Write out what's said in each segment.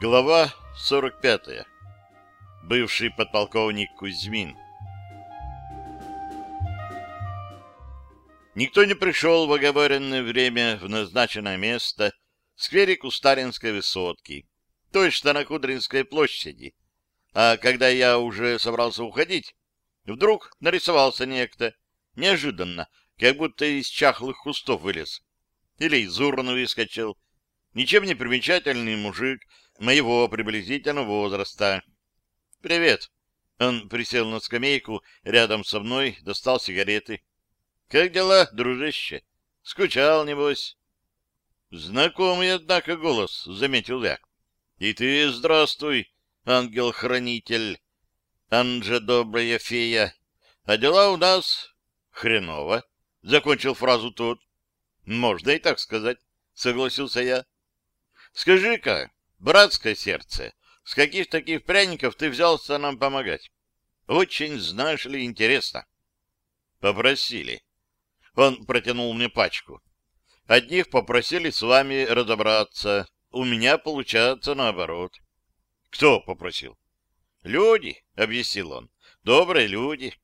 Глава 45. Бывший подполковник Кузьмин. Никто не пришел в оговоренное время в назначенное место в сквере Кустаринской высотки, то есть на Кудринской площади. А когда я уже собрался уходить, вдруг нарисовался некто, неожиданно, как будто из чахлых кустов вылез. Или из урны выскочил. Ничем не примечательный мужик моего приблизительного возраста. «Привет!» Он присел на скамейку рядом со мной, достал сигареты. «Как дела, дружище? Скучал, небось?» «Знакомый, однако, голос», — заметил я. «И ты здравствуй, ангел-хранитель, Анжа добрая фея. А дела у нас хреново», — закончил фразу тот. «Можно и так сказать», — согласился я. «Скажи-ка, братское сердце, с каких таких пряников ты взялся нам помогать? Очень, знаешь ли, интересно». «Попросили». Он протянул мне пачку. Одних попросили с вами разобраться. У меня получается наоборот. Кто попросил? Люди, объяснил он. Добрые люди.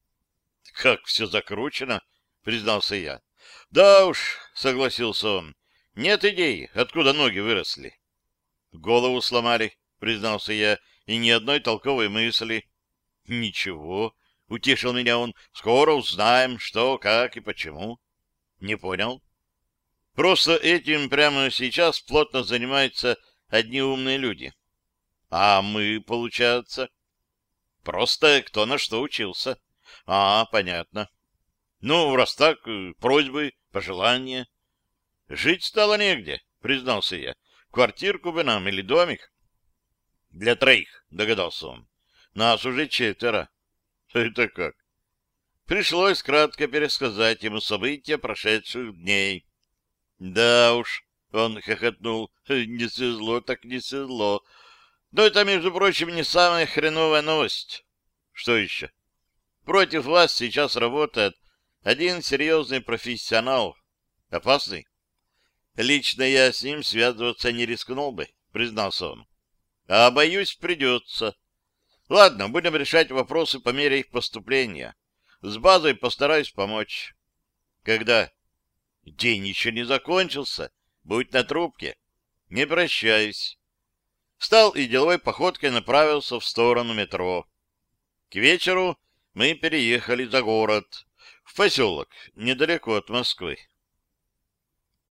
Как все закручено, признался я. Да уж, согласился он. Нет идей, откуда ноги выросли. Голову сломали, признался я, и ни одной толковой мысли. Ничего, утешил меня он. Скоро узнаем, что, как и почему. Не понял. Просто этим прямо сейчас плотно занимаются одни умные люди. А мы, получается, просто кто на что учился. А, понятно. Ну, раз так, просьбы, пожелания. Жить стало негде, признался я. Квартирку бы нам или домик? Для троих, догадался он. Нас уже четверо. Это как? Пришлось кратко пересказать ему события прошедших дней. Да уж, он хохотнул, не свезло так не свезло. Но это, между прочим, не самая хреновая новость. Что еще? Против вас сейчас работает один серьезный профессионал. Опасный? Лично я с ним связываться не рискнул бы, признался он. А боюсь, придется. Ладно, будем решать вопросы по мере их поступления. С базой постараюсь помочь. Когда? День еще не закончился. Будь на трубке. Не прощаюсь. Встал и деловой походкой направился в сторону метро. К вечеру мы переехали за город, в поселок, недалеко от Москвы.